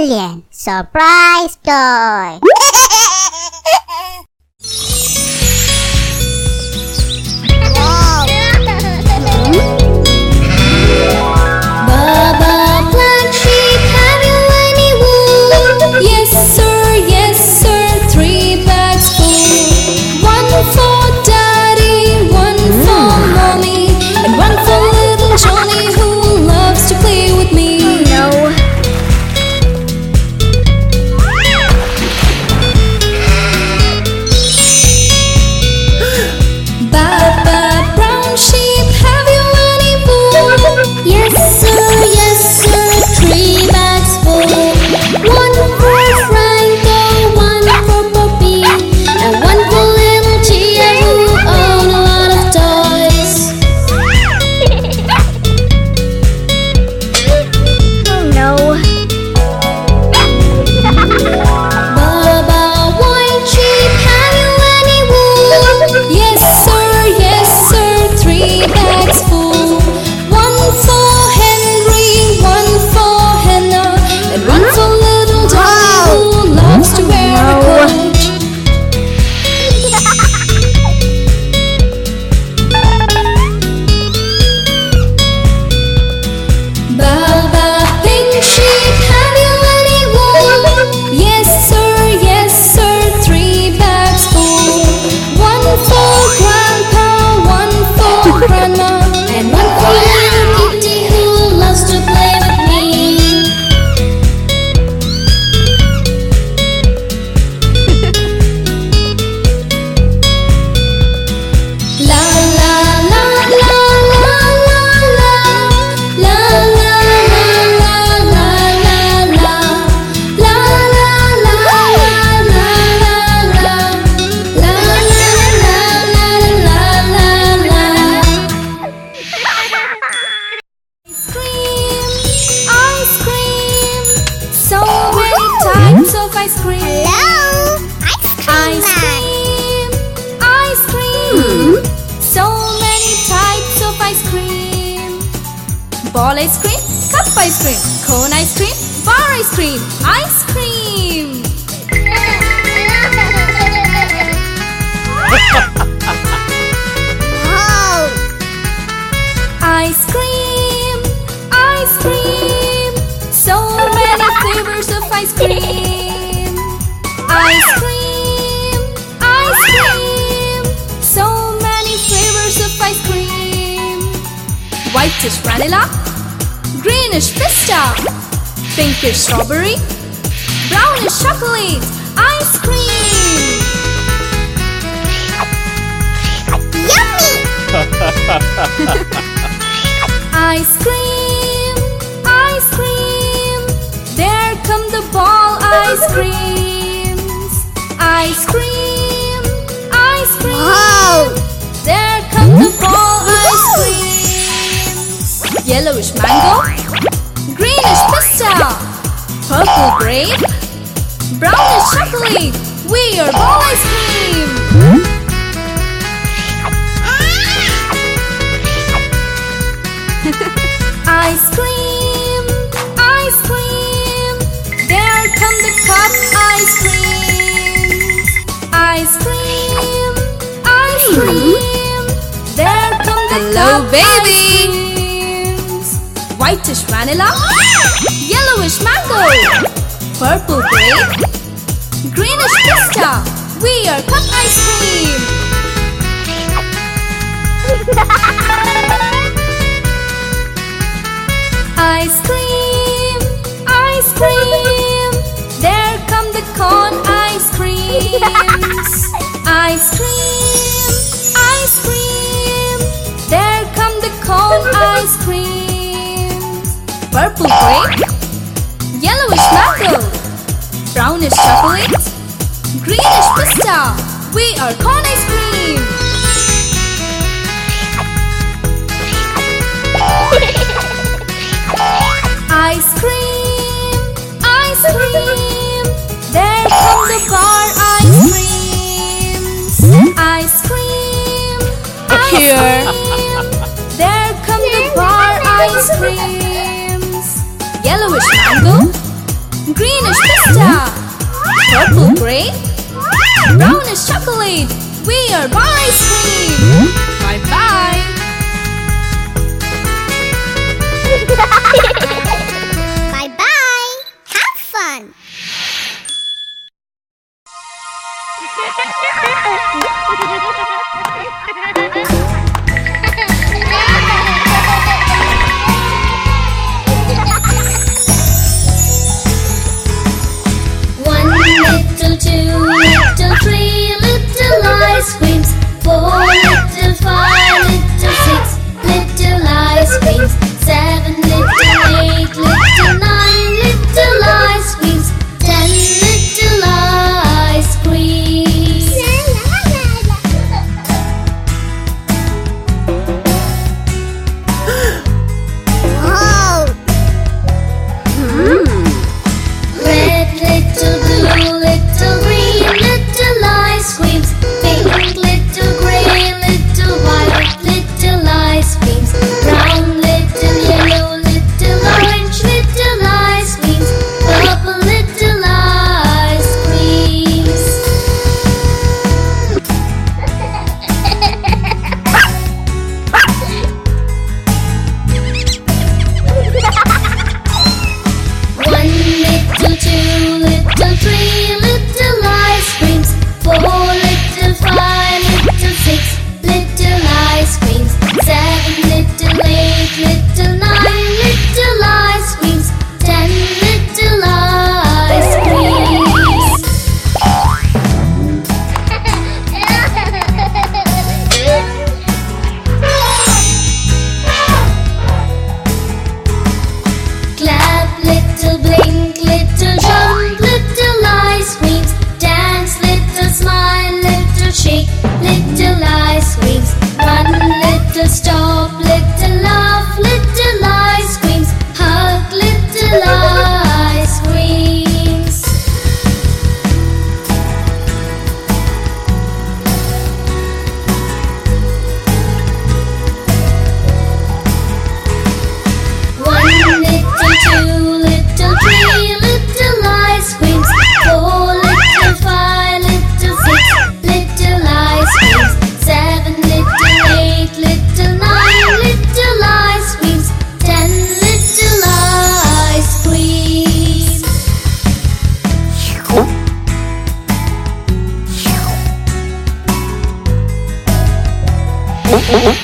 Alien Surprise Toy. of ice cream. Hello. Ice Ice cream. cream, ice cream. Hmm? So many types of ice cream. Ball ice cream, cup ice cream, cone ice cream, bar ice cream, ice cream. Wow. Ice cream, ice cream. So many flavors of ice cream. Ice cream, ice cream. So many flavors of ice cream. Whitish vanilla, greenish pista, pinkish strawberry, brownish chocolate, ice cream. Yummy. Ice cream, ice cream. There come the ball ice creams. Ice cream, ice cream. Wow. There comes the ball ice cream. Yellowish mango, greenish pista, purple grape, brownish chocolate. We are ball ice cream. Hello, baby. Whitish vanilla, yellowish mango, purple grape, greenish pista. We are cup ice cream. Ice cream, ice cream. Purple grape, yellowish mango, brownish chocolate, greenish pista. We are cone ice cream. Ice cream, ice cream. There come the bar ice creams. Ice cream, ice cream. There come the bar ice creams. Reddish mango Greenish pista Purple grape Brownish chocolate. We are bar ice cream Bye bye Bye bye Have fun. Oh, oh.